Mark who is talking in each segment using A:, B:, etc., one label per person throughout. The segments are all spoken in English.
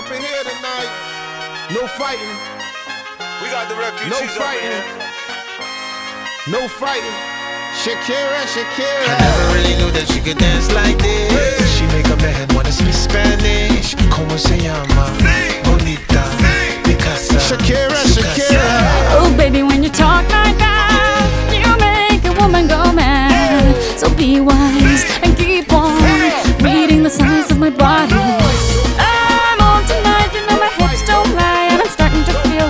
A: up in here tonight. No fighting.
B: We got the refugees
A: No fighting. No fighting. Shakira, Shakira.
C: I never really knew that she could dance like this. She make a man wanna speak Spanish. Como se llama? Bonita. Picasa.
A: Shakira,
C: su casa.
A: Shakira.
D: Oh, baby, when you talk like that, you make a woman go mad. So be wise and keep on reading the signs of my body.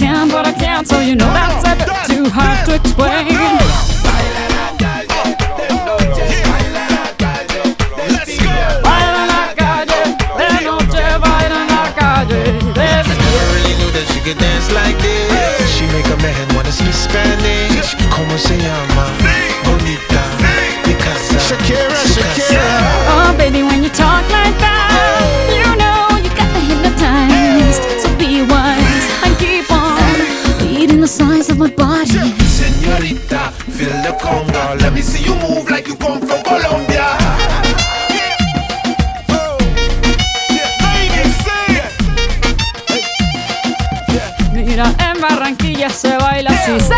D: can, but I can't, so you know that's a bit too hard to explain. Reading the signs of my body.
C: Señorita, feel the conga. Let me see you move like you come from Colombia.
D: Mira, en Barranquilla se baila así. ¡Sí!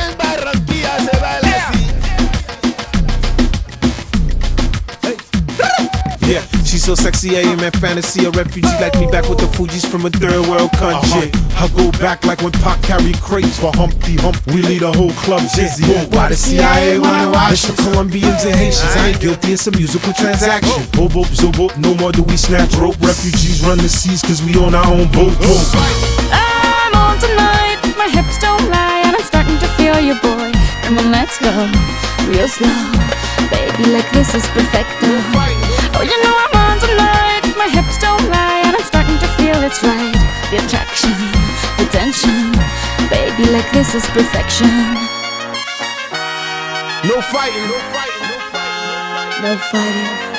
C: En Barranquilla se baila así.
E: Yeah, she's so sexy, I am in fantasy. A refugee like me back with the Fugees from a third world country. Uh-huh. I go back like when Pac carried crates for Humpty Hump. We lead a whole club dizzy. Oh, why the CIA wanna watch the Colombians and Haitians? I ain't guilty, it's a musical transaction. Oh. Oh, boop, boop, zo, boop, no more do we snatch rope. Refugees run the seas cause we own our own boat. boat.
D: I'm on tonight, my hips don't lie, and I'm starting to feel you, boy. Come on, let's go, real slow. Baby, like this is perfecto. Oh, you know I'm on tonight, my hips don't lie, and I'm starting to feel it's right. The attraction, the tension. Baby, like this is perfection.
A: No fighting. No fighting. No fighting.
D: No fighting.